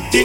ਕੀਤੀ